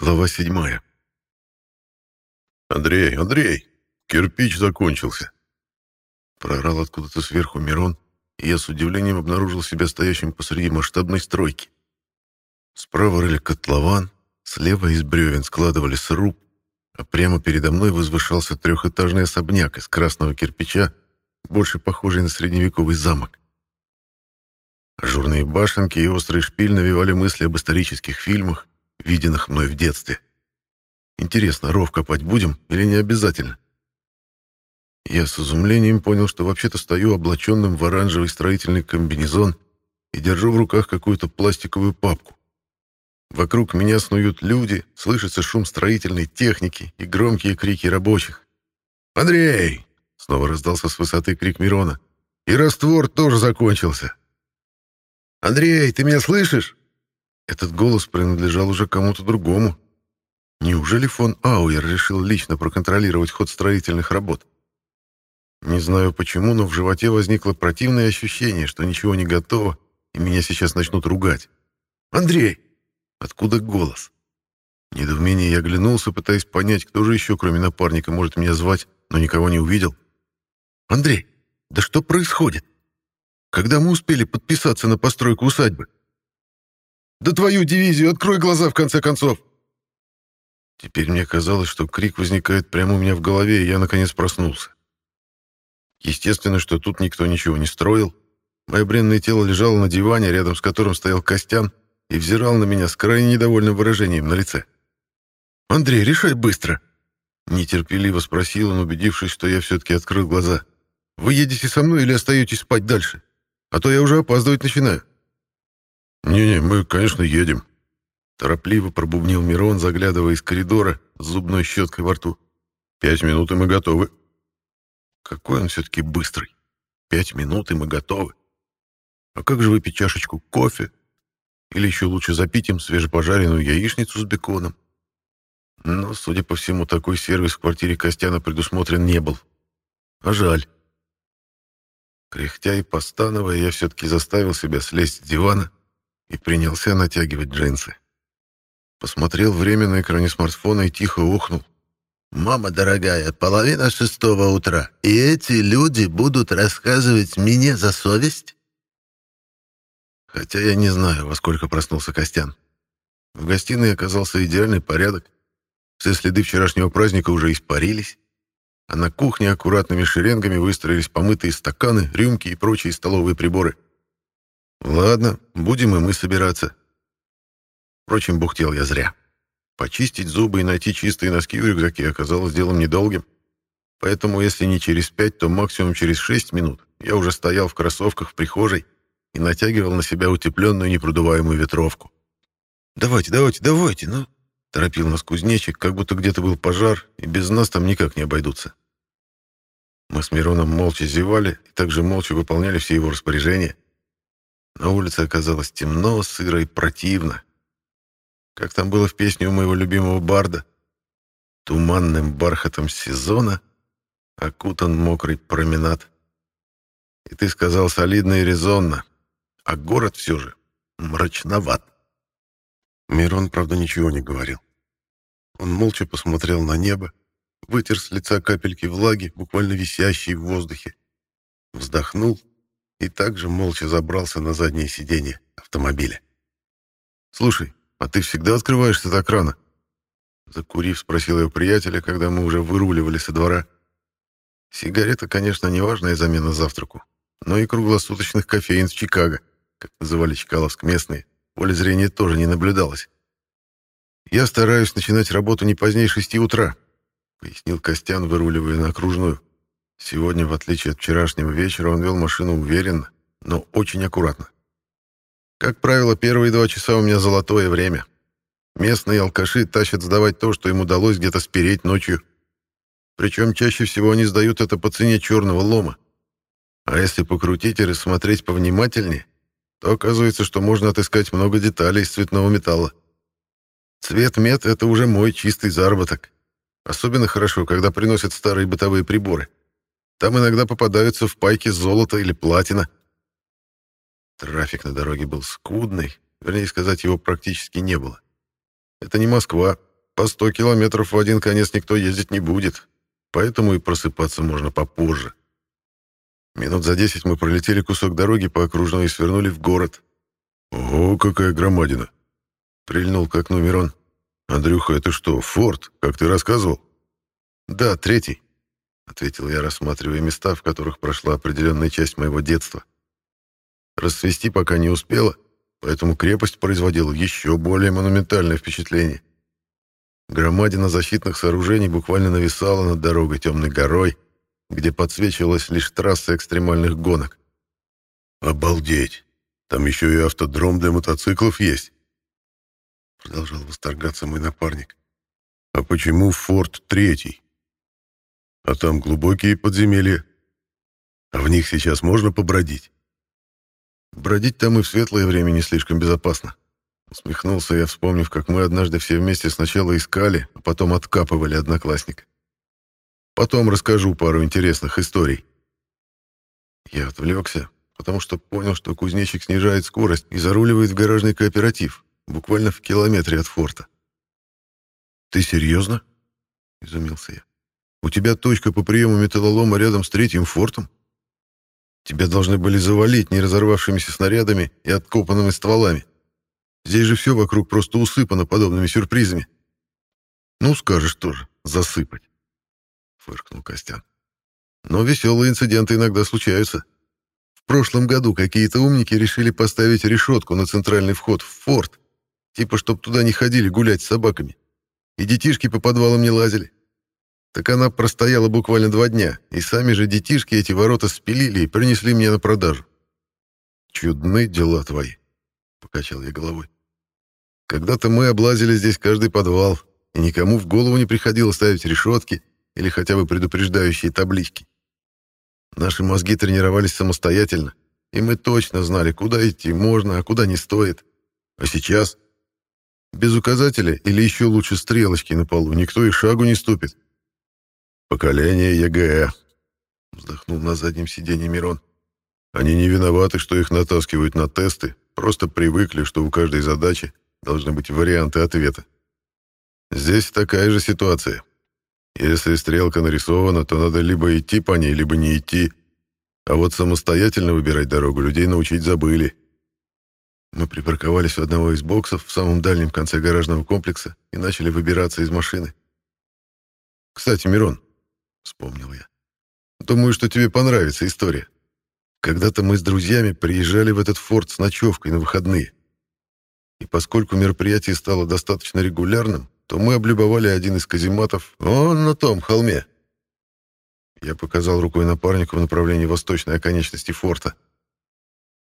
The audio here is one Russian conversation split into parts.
Глава седьмая. «Андрей, Андрей, кирпич закончился!» Прорал откуда-то сверху Мирон, и я с удивлением обнаружил себя стоящим посреди масштабной стройки. Справа рыли котлован, слева из бревен складывали сруб, а прямо передо мной возвышался трехэтажный особняк из красного кирпича, больше похожий на средневековый замок. Ажурные башенки и острый шпиль навевали мысли об исторических фильмах, виденных мной в детстве. Интересно, ров копать будем или не обязательно? Я с изумлением понял, что вообще-то стою облаченным в оранжевый строительный комбинезон и держу в руках какую-то пластиковую папку. Вокруг меня снуют люди, слышится шум строительной техники и громкие крики рабочих. «Андрей!» — снова раздался с высоты крик Мирона. «И раствор тоже закончился!» «Андрей, ты меня слышишь?» Этот голос принадлежал уже кому-то другому. Неужели фон Ауэр решил лично проконтролировать ход строительных работ? Не знаю почему, но в животе возникло противное ощущение, что ничего не готово, и меня сейчас начнут ругать. «Андрей!» Откуда голос? Недоумение я оглянулся, пытаясь понять, кто же еще, кроме напарника, может меня звать, но никого не увидел. «Андрей, да что происходит? Когда мы успели подписаться на постройку усадьбы?» Да твою дивизию, открой глаза в конце концов!» Теперь мне казалось, что крик возникает прямо у меня в голове, и я наконец проснулся. Естественно, что тут никто ничего не строил. Мое бренное тело лежало на диване, рядом с которым стоял Костян, и взирал на меня с крайне недовольным выражением на лице. «Андрей, решай быстро!» Нетерпеливо спросил он, убедившись, что я все-таки открыл глаза. «Вы едете со мной или остаетесь спать дальше? А то я уже опаздывать начинаю». «Не-не, мы, конечно, едем», — торопливо пробубнил Мирон, заглядывая из коридора с зубной щеткой во рту. «Пять минут, и мы готовы». «Какой он все-таки быстрый. Пять минут, и мы готовы. А как же выпить чашечку кофе? Или еще лучше запить им свежепожаренную яичницу с беконом?» Но, судя по всему, такой сервис в квартире Костяна предусмотрен не был. А жаль. Кряхтя и постановая, я все-таки заставил себя слезть с дивана и принялся натягивать джинсы. Посмотрел время на экране смартфона и тихо охнул. «Мама дорогая, половина шестого утра, и эти люди будут рассказывать мне за совесть?» Хотя я не знаю, во сколько проснулся Костян. В гостиной оказался идеальный порядок. Все следы вчерашнего праздника уже испарились, а на кухне аккуратными шеренгами выстроились помытые стаканы, рюмки и прочие столовые приборы — Ладно, будем и мы собираться. Впрочем, бухтел я зря. Почистить зубы и найти чистые носки в рюкзаке оказалось делом недолгим. Поэтому, если не через пять, то максимум через шесть минут я уже стоял в кроссовках в прихожей и натягивал на себя утепленную непродуваемую ветровку. «Давайте, давайте, давайте, ну!» — торопил нас кузнечик, как будто где-то был пожар, и без нас там никак не обойдутся. Мы с Мироном молча зевали и также молча выполняли все его распоряжения. На улице оказалось темно, сыро и противно. Как там было в песне у моего любимого барда? Туманным бархатом сезона окутан мокрый променад. И ты сказал солидно и резонно, а город все же мрачноват. Мирон, правда, ничего не говорил. Он молча посмотрел на небо, вытер с лица капельки влаги, буквально висящие в воздухе, вздохнул и также молча забрался на заднее сиденье автомобиля. «Слушай, а ты всегда открываешься так рано?» Закурив, спросил я приятеля, когда мы уже выруливали со двора. Сигарета, конечно, не важная замена завтраку, но и круглосуточных кофеин в Чикаго, как называли чкаловск местные, поле зрения тоже не наблюдалось. «Я стараюсь начинать работу не позднее шести утра», — пояснил Костян, выруливая на окружную. Сегодня, в отличие от вчерашнего вечера, он вел машину уверенно, но очень аккуратно. Как правило, первые два часа у меня золотое время. Местные алкаши тащат сдавать то, что им удалось где-то спереть ночью. Причем чаще всего они сдают это по цене черного лома. А если покрутить и рассмотреть повнимательнее, то оказывается, что можно отыскать много деталей из цветного металла. Цвет мед — это уже мой чистый заработок. Особенно хорошо, когда приносят старые бытовые приборы. Там иногда попадаются в пайки золото или платина. Трафик на дороге был скудный, вернее сказать, его практически не было. Это не Москва, по 100 километров в один конец никто ездить не будет, поэтому и просыпаться можно попозже. Минут за десять мы пролетели кусок дороги по окружной и свернули в город. «Ого, какая громадина!» — прильнул к окну Мирон. «Андрюха, это что, форт, как ты рассказывал?» «Да, третий», — ответил я, рассматривая места, в которых прошла определенная часть моего детства. Расцвести пока не успела, поэтому крепость производила еще более монументальное впечатление. Громадина защитных сооружений буквально нависала над дорогой темной горой, где подсвечивалась лишь трасса экстремальных гонок. «Обалдеть! Там еще и автодром для мотоциклов есть!» Продолжал восторгаться мой напарник. «А почему форт третий? А там глубокие подземелья. А в них сейчас можно побродить?» «Бродить там и в светлое время не слишком безопасно», Усмехнулся я, вспомнив, как мы однажды все вместе сначала искали, а потом откапывали одноклассника. Потом расскажу пару интересных историй. Я отвлекся, потому что понял, что кузнечик снижает скорость и заруливает в гаражный кооператив, буквально в километре от форта. «Ты серьезно?» — изумился я. «У тебя точка по приему металлолома рядом с третьим фортом? Тебя должны были завалить не разорвавшимися снарядами и откопанными стволами. Здесь же все вокруг просто усыпано подобными сюрпризами. Ну, скажешь тоже, засыпать. Фыркнул Костян. Но веселые инциденты иногда случаются. В прошлом году какие-то умники решили поставить решетку на центральный вход в форт, типа, чтоб туда не ходили гулять с собаками. И детишки по подвалам не лазили. Так она простояла буквально два дня, и сами же детишки эти ворота спилили и принесли мне на продажу. Чудны дела твои. — покачал я головой. «Когда-то мы облазили здесь каждый подвал, и никому в голову не приходило ставить решетки или хотя бы предупреждающие таблички. Наши мозги тренировались самостоятельно, и мы точно знали, куда идти можно, а куда не стоит. А сейчас? Без указателя или еще лучше стрелочки на полу никто и шагу не ступит. «Поколение ЕГЭ», — вздохнул на заднем сиденье Мирон. «Они не виноваты, что их натаскивают на тесты, Просто привыкли, что у каждой задачи должны быть варианты ответа. Здесь такая же ситуация. Если стрелка нарисована, то надо либо идти по ней, либо не идти. А вот самостоятельно выбирать дорогу людей научить забыли. Мы припарковались у одного из боксов в самом дальнем конце гаражного комплекса и начали выбираться из машины. «Кстати, Мирон», — вспомнил я, — «думаю, что тебе понравится история». Когда-то мы с друзьями приезжали в этот форт с ночевкой на выходные. И поскольку мероприятие стало достаточно регулярным, то мы облюбовали один из казематов вон на том холме. Я показал рукой напарнику в направлении восточной оконечности форта.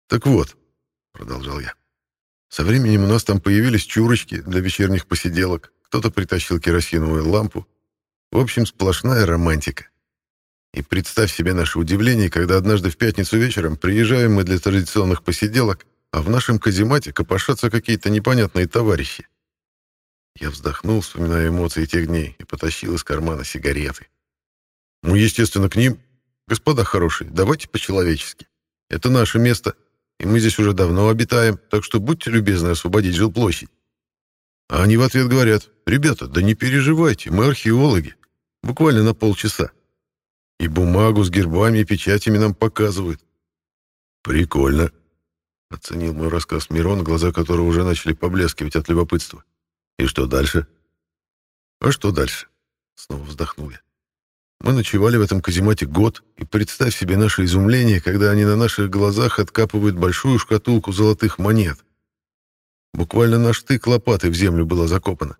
«Так вот», — продолжал я, — «со временем у нас там появились чурочки для вечерних посиделок, кто-то притащил керосиновую лампу. В общем, сплошная романтика. И представь себе наше удивление, когда однажды в пятницу вечером приезжаем мы для традиционных посиделок, а в нашем каземате копошатся какие-то непонятные товарищи. Я вздохнул, вспоминая эмоции тех дней, и потащил из кармана сигареты. Ну, естественно, к ним. Господа хорошие, давайте по-человечески. Это наше место, и мы здесь уже давно обитаем, так что будьте любезны освободить жилплощадь. А они в ответ говорят, ребята, да не переживайте, мы археологи. Буквально на полчаса. И бумагу с гербами и печатями нам показывают. Прикольно. Оценил мой рассказ Мирон, глаза которого уже начали поблескивать от любопытства. И что дальше? А что дальше? Снова вздохнул я. Мы ночевали в этом каземате год, и представь себе наше изумление, когда они на наших глазах откапывают большую шкатулку золотых монет. Буквально на штык лопаты в землю была закопана.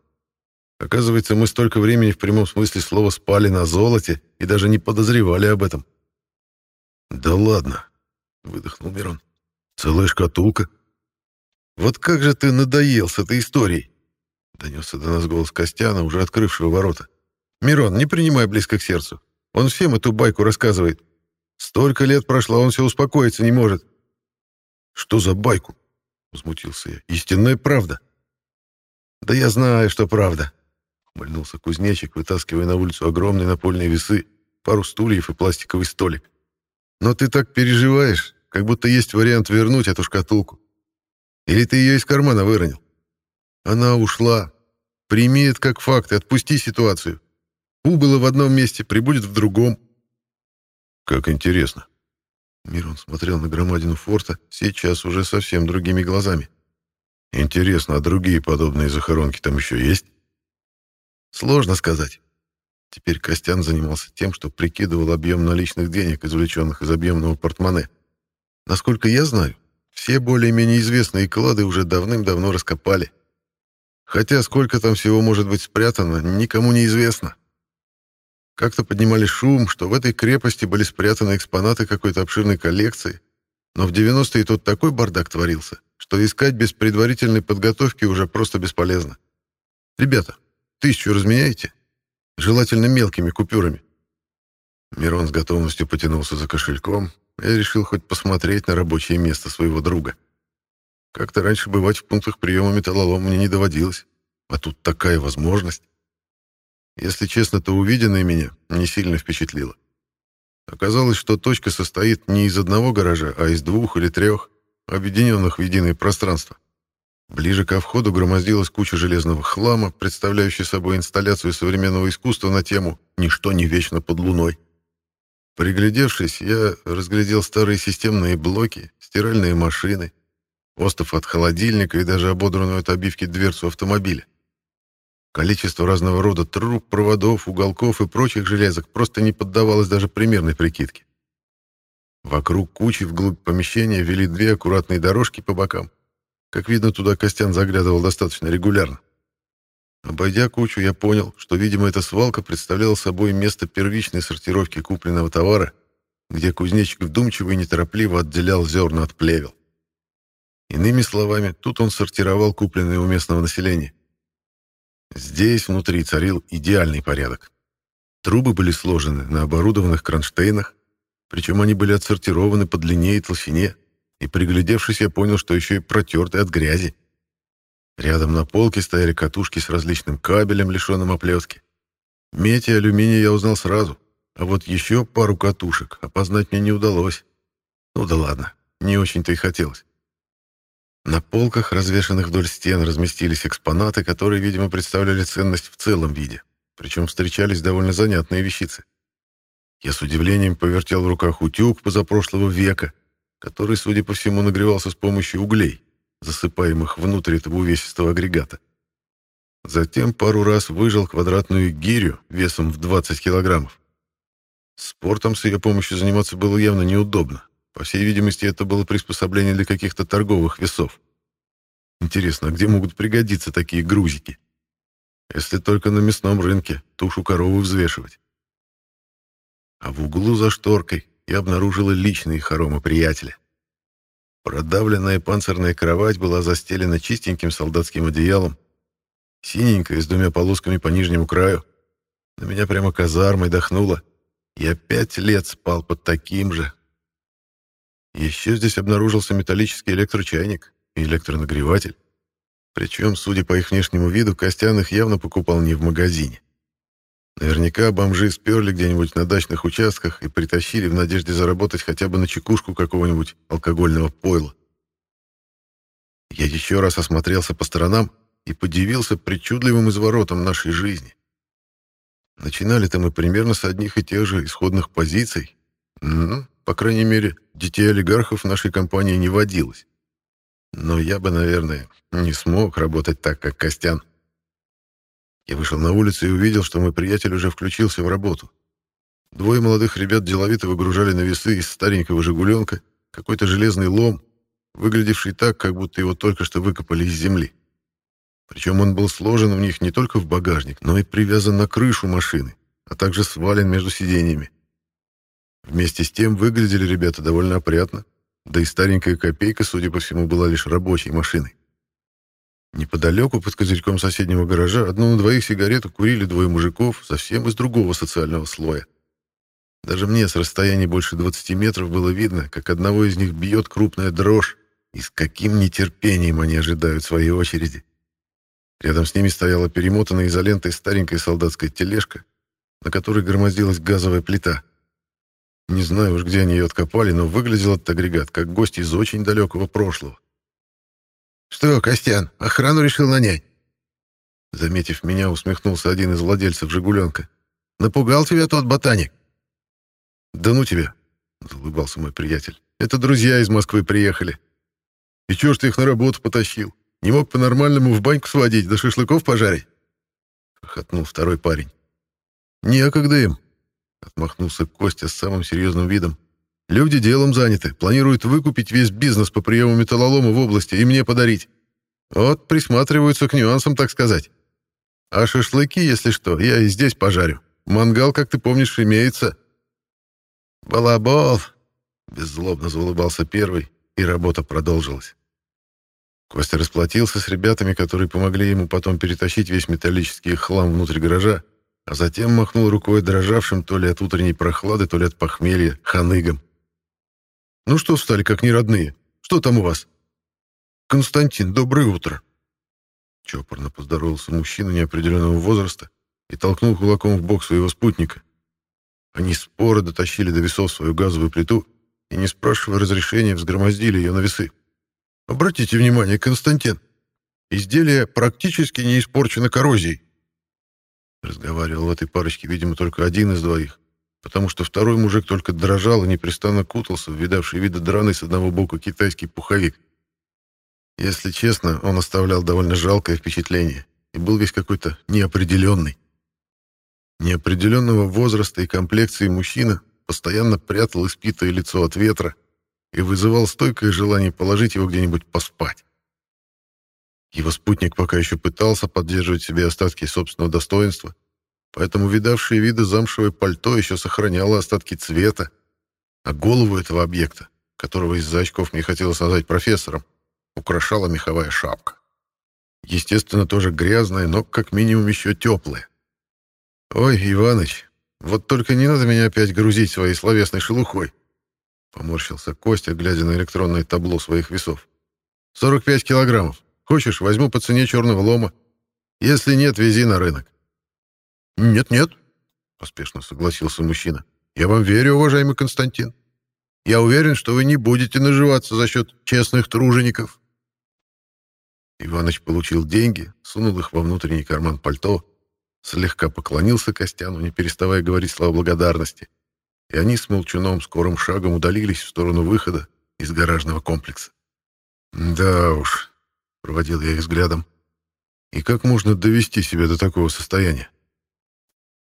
Оказывается, мы столько времени в прямом смысле слова спали на золоте и даже не подозревали об этом. «Да ладно», — выдохнул Мирон. «Целая шкатулка». «Вот как же ты надоел с этой историей!» — донесся до нас голос Костяна, уже открывшего ворота. «Мирон, не принимай близко к сердцу. Он всем эту байку рассказывает. Столько лет прошло, он все успокоиться не может». «Что за байку?» — возмутился я. «Истинная правда». «Да я знаю, что правда», Мольнулся кузнечик, вытаскивая на улицу огромные напольные весы, пару стульев и пластиковый столик. «Но ты так переживаешь, как будто есть вариант вернуть эту шкатулку. Или ты ее из кармана выронил? Она ушла. Прими это как факт и отпусти ситуацию. Убыло в одном месте, прибудет в другом. Как интересно. Мирон смотрел на громадину форта сейчас уже совсем другими глазами. Интересно, а другие подобные захоронки там еще есть? Сложно сказать. Теперь Костян занимался тем, что прикидывал объем наличных денег, извлеченных из объемного портмоне. Насколько я знаю, все более-менее известные клады уже давным-давно раскопали. Хотя сколько там всего может быть спрятано, никому не известно. Как-то поднимали шум, что в этой крепости были спрятаны экспонаты какой-то обширной коллекции, но в 90-е тут такой бардак творился, что искать без предварительной подготовки уже просто бесполезно. Ребята, тысячу разменяете? Желательно мелкими купюрами. Мирон с готовностью потянулся за кошельком и решил хоть посмотреть на рабочее место своего друга. Как-то раньше бывать в пунктах приема металлолома мне не доводилось, а тут такая возможность. Если честно, то увиденное меня не сильно впечатлило. Оказалось, что точка состоит не из одного гаража, а из двух или трех, объединенных в единое пространство. Ближе ко входу громоздилась куча железного хлама, представляющая собой инсталляцию современного искусства на тему «Ничто не вечно под луной». Приглядевшись, я разглядел старые системные блоки, стиральные машины, остов от холодильника и даже ободранную от обивки дверцу автомобиля. Количество разного рода труб, проводов, уголков и прочих железок просто не поддавалось даже примерной прикидке. Вокруг кучи вглубь помещения вели две аккуратные дорожки по бокам. Как видно, туда Костян заглядывал достаточно регулярно. Обойдя кучу, я понял, что, видимо, эта свалка представляла собой место первичной сортировки купленного товара, где кузнечик вдумчиво и неторопливо отделял зерна от плевел. Иными словами, тут он сортировал купленное у местного населения. Здесь внутри царил идеальный порядок. Трубы были сложены на оборудованных кронштейнах, причем они были отсортированы по длине и толщине, и, приглядевшись, я понял, что еще и протерты от грязи. Рядом на полке стояли катушки с различным кабелем, лишенным оплетки. Медь и алюминий я узнал сразу, а вот еще пару катушек опознать мне не удалось. Ну да ладно, не очень-то и хотелось. На полках, развешанных вдоль стен, разместились экспонаты, которые, видимо, представляли ценность в целом виде. Причем встречались довольно занятные вещицы. Я с удивлением повертел в руках утюг позапрошлого века, который, судя по всему, нагревался с помощью углей, засыпаемых внутрь этого увесистого агрегата. Затем пару раз выжал квадратную гирю весом в 20 килограммов. Спортом с ее помощью заниматься было явно неудобно, по всей видимости, это было приспособление для каких-то торговых весов. Интересно, а где могут пригодиться такие грузики? Если только на мясном рынке тушу коровы взвешивать. А в углу за шторкой я обнаружила личные хоромы приятеля. Продавленная панцирная кровать была застелена чистеньким солдатским одеялом, синенькая, с двумя полосками по нижнему краю. На меня прямо казармой дохнуло. Я пять лет спал под таким же, еще здесь обнаружился металлический электрочайник и электронагреватель. Причем, судя по их внешнему виду, Костян их явно покупал не в магазине. Наверняка бомжи сперли где-нибудь на дачных участках и притащили в надежде заработать хотя бы на чекушку какого-нибудь алкогольного пойла. Я еще раз осмотрелся по сторонам и подивился причудливым изворотом нашей жизни. Начинали-то мы примерно с одних и тех же исходных позиций. Ну, по крайней мере, детей олигархов в нашей компании не водилось. Но я бы, наверное, не смог работать так, как Костян. Я вышел на улицу и увидел, что мой приятель уже включился в работу. Двое молодых ребят деловито выгружали на весы из старенького «Жигуленка» какой-то железный лом, выглядевший так, как будто его только что выкопали из земли. Причем он был сложен в них не только в багажник, но и привязан на крышу машины, а также свален между сиденьями. Вместе с тем выглядели ребята довольно опрятно, да и старенькая копейка, судя по всему, была лишь рабочей машиной. Неподалеку, под козырьком соседнего гаража, одну на двоих сигарету курили двое мужиков, совсем из другого социального слоя. Даже мне с расстояния больше 20 метров было видно, как одного из них бьет крупная дрожь, и с каким нетерпением они ожидают своей очереди. Рядом с ними стояла перемотанная изолентой старенькая солдатская тележка, на которой громоздилась газовая плита — не знаю уж, где они ее откопали, но выглядел этот агрегат как гость из очень далекого прошлого. «Что, Костян, охрану решил нанять?» Заметив меня, усмехнулся один из владельцев «Жигуленка». «Напугал тебя тот ботаник?» «Да ну тебя!» — заулыбался мой приятель. «Это друзья из Москвы приехали. И чё ж ты их на работу потащил? Не мог по-нормальному в баньку сводить, да шашлыков пожарить?» Хохотнул второй парень. «Некогда им!» — отмахнулся Костя с самым серьезным видом. «Люди делом заняты, планируют выкупить весь бизнес по приему металлолома в области и мне подарить. Вот присматриваются к нюансам, так сказать. А шашлыки, если что, я и здесь пожарю. Мангал, как ты помнишь, имеется. Балабол, беззлобно заулыбался первый, и работа продолжилась. Костя расплатился с ребятами, которые помогли ему потом перетащить весь металлический хлам внутрь гаража, а затем махнул рукой дрожавшим то ли от утренней прохлады, то ли от похмелья ханыгом. «Ну что встали, как неродные? Что там у вас?» «Константин, доброе утро!» Чопорно поздоровался мужчина неопределенного возраста и толкнул кулаком в бок своего спутника. Они споро дотащили до весов свою газовую плиту и, не спрашивая разрешения, взгромоздили ее на весы. «Обратите внимание, Константин, изделие практически не испорчено коррозией». Разговаривал в этой парочке, видимо, только один из двоих, потому что второй мужик только дрожал и непрестанно кутался в видавший виды драный с одного бока китайский пуховик. Если честно, он оставлял довольно жалкое впечатление и был весь какой-то неопределенный. Неопределенного возраста и комплекции мужчина постоянно прятал испитое лицо от ветра и вызывал стойкое желание положить его где-нибудь поспать. Его спутник пока еще пытался поддерживать себе остатки собственного достоинства, поэтому видавшие виды замшевое пальто еще сохраняло остатки цвета, а голову этого объекта, которого из-за очков мне хотелось назвать профессором, украшала меховая шапка. Естественно, тоже грязная, но как минимум еще теплая. «Ой, Иваныч, вот только не надо меня опять грузить своей словесной шелухой», поморщился Костя, глядя на электронное табло своих весов. «45 килограммов. Хочешь, возьму по цене черного лома. Если нет, вези на рынок». «Нет-нет», — поспешно согласился мужчина. «Я вам верю, уважаемый Константин. Я уверен, что вы не будете наживаться за счет честных тружеников. Иваныч получил деньги, сунул их во внутренний карман пальто, слегка поклонился Костяну, не переставая говорить слова благодарности, и они с Молчуном скорым шагом удалились в сторону выхода из гаражного комплекса. «Да уж», — проводил я их взглядом, — «и как можно довести себя до такого состояния?»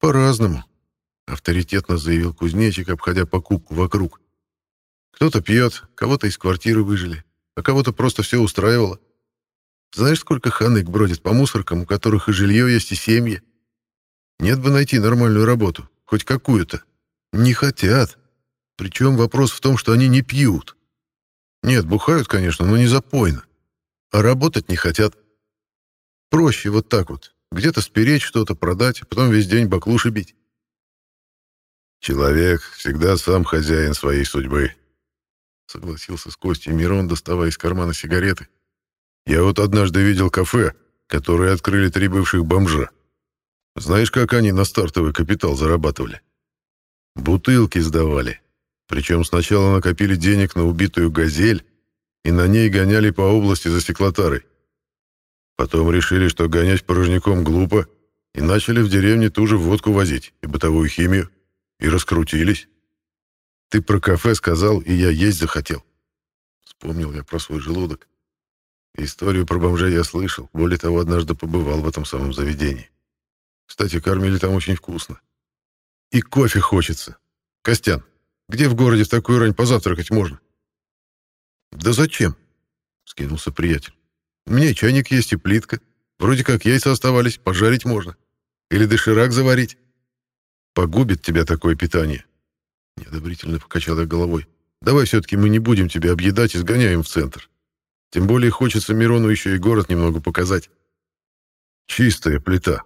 «По-разному», — авторитетно заявил кузнечик, обходя покупку вокруг. «Кто-то пьет, кого-то из квартиры выжили, а кого-то просто все устраивало. Знаешь, сколько ханык бродит по мусоркам, у которых и жилье есть, и семьи? Нет бы найти нормальную работу, хоть какую-то. Не хотят. Причем вопрос в том, что они не пьют. Нет, бухают, конечно, но не запойно. А работать не хотят. Проще вот так вот. Где-то спереть что-то, продать, а потом весь день баклуши бить. Человек всегда сам хозяин своей судьбы. Согласился с Костей Мирон, доставая из кармана сигареты я вот однажды видел кафе, которое открыли три бывших бомжа. Знаешь, как они на стартовый капитал зарабатывали? Бутылки сдавали. Причем сначала накопили денег на убитую «Газель» и на ней гоняли по области за стеклотарой. Потом решили, что гонять порожняком глупо, и начали в деревне ту же водку возить и бытовую химию, и раскрутились. Ты про кафе сказал, и я есть захотел. Вспомнил я про свой желудок. Историю про бомжей я слышал. Более того, однажды побывал в этом самом заведении. Кстати, кормили там очень вкусно. И кофе хочется. Костян, где в городе в такую рань позавтракать можно? Да зачем? Скинулся приятель. Меня чайник есть и плитка. Вроде как яйца оставались, пожарить можно. Или доширак заварить. Погубит тебя такое питание. Неодобрительно покачал я головой. Давай все-таки мы не будем тебя объедать и сгоняем в центр. Тем более хочется Мирону еще и город немного показать. Чистая плита.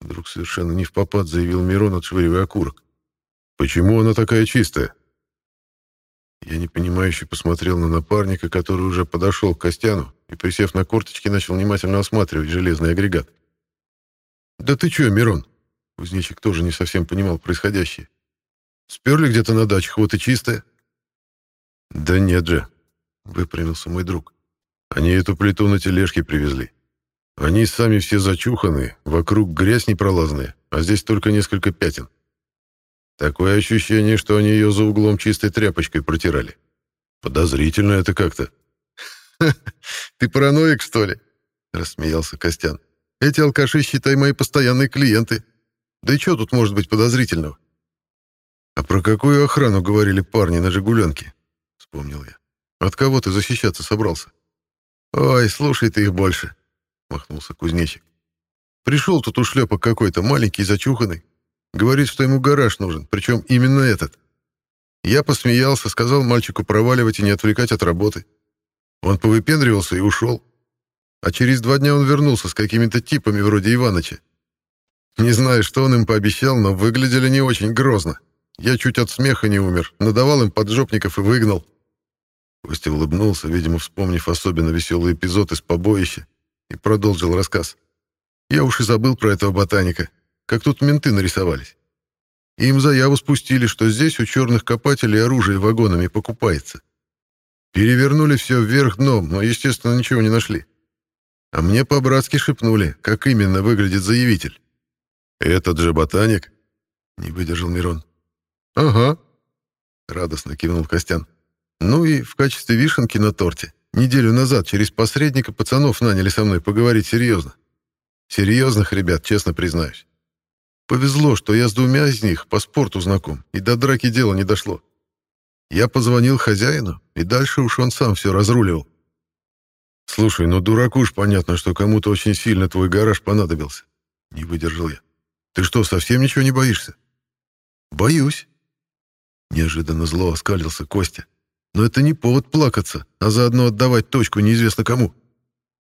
Вдруг совершенно не в попад заявил Мирон, отшвыривая окурок. Почему она такая чистая? Я непонимающе посмотрел на напарника, который уже подошел к Костяну и, присев на корточки, начал внимательно осматривать железный агрегат. «Да ты чё, Мирон?» Кузнечик тоже не совсем понимал происходящее. «Сперли где-то на дачах, вот и чистая». «Да нет же», — выпрямился мой друг. Они эту плиту на тележке привезли. Они сами все зачуханы, вокруг грязь непролазная, а здесь только несколько пятен. Такое ощущение, что они ее за углом чистой тряпочкой протирали. Подозрительно это как-то. «Ты параноик, что ли?» — рассмеялся Костян. «Эти алкаши, считай, мои постоянные клиенты. Да и что тут может быть подозрительного?» «А про какую охрану говорили парни на «Жигуленке»?» — вспомнил я. «От кого ты защищаться собрался?» «Ой, слушай ты их больше», — махнулся кузнечик. «Пришел тут ушлепок какой-то, маленький, зачуханный. Говорит, что ему гараж нужен, причем именно этот. Я посмеялся, сказал мальчику проваливать и не отвлекать от работы. Он повыпендривался и ушел. А через два дня он вернулся с какими-то типами вроде Иваныча. Не знаю, что он им пообещал, но выглядели не очень грозно. Я чуть от смеха не умер, надавал им поджопников и выгнал. Костя улыбнулся, видимо, вспомнив особенно веселый эпизод из побоища, и продолжил рассказ. Я уж и забыл про этого ботаника, как тут менты нарисовались. Им заяву спустили, что здесь у черных копателей оружие вагонами покупается. Перевернули все вверх дном, но, естественно, ничего не нашли. А мне по-братски шепнули, как именно выглядит заявитель. «Этот же ботаник?» — не выдержал Мирон. «Ага», — радостно кивнул Костян. «Ну и в качестве вишенки на торте неделю назад через посредника пацанов наняли со мной поговорить серьезно. Серьезных ребят, честно признаюсь. Повезло, что я с двумя из них по спорту знаком, и до драки дело не дошло. Я позвонил хозяину, и дальше уж он сам все разруливал. «Слушай, ну дураку ж понятно, что кому-то очень сильно твой гараж понадобился». Не выдержал я. «Ты что, совсем ничего не боишься?» «Боюсь». Неожиданно зло оскалился Костя. «Но это не повод плакаться, а заодно отдавать точку неизвестно кому.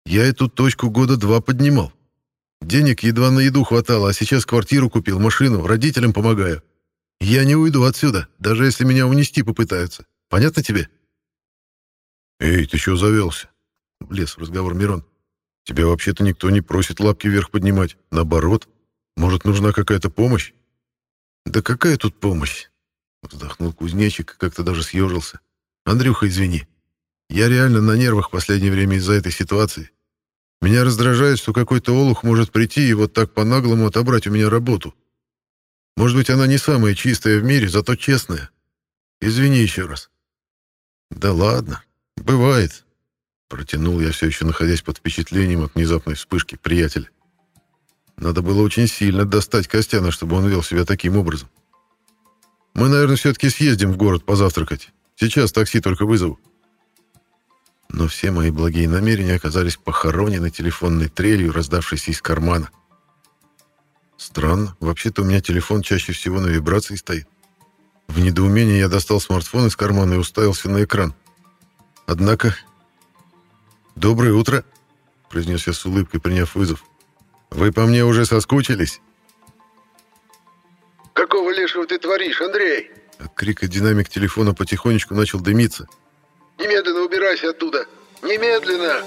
Я эту точку года два поднимал. Денег едва на еду хватало, а сейчас квартиру купил, машину, родителям помогаю. Я не уйду отсюда, даже если меня унести попытаются. Понятно тебе? Эй, ты что завелся? Влез в разговор Мирон. Тебя вообще-то никто не просит лапки вверх поднимать. Наоборот, может, нужна какая-то помощь? Да какая тут помощь? Вздохнул кузнечик, как-то даже съежился. Андрюха, извини. Я реально на нервах последнее время из-за этой ситуации. Меня раздражает, что какой-то олух может прийти и вот так по-наглому отобрать у меня работу. Может быть, она не самая чистая в мире, зато честная. Извини еще раз. Да ладно, бывает. Протянул я все еще, находясь под впечатлением от внезапной вспышки приятеля. Надо было очень сильно достать Костяна, чтобы он вел себя таким образом. Мы, наверное, все-таки съездим в город позавтракать. Сейчас такси только вызову. Но все мои благие намерения оказались похоронены телефонной трелью, раздавшейся из кармана. Странно, вообще-то у меня телефон чаще всего на вибрации стоит. В недоумении я достал смартфон из кармана и уставился на экран. Однако... «Доброе утро», — произнес я с улыбкой, приняв вызов. «Вы по мне уже соскучились?» «Какого лешего ты творишь, Андрей?» От крика динамик телефона потихонечку начал дымиться. Немедленно убирайся оттуда! Немедленно!»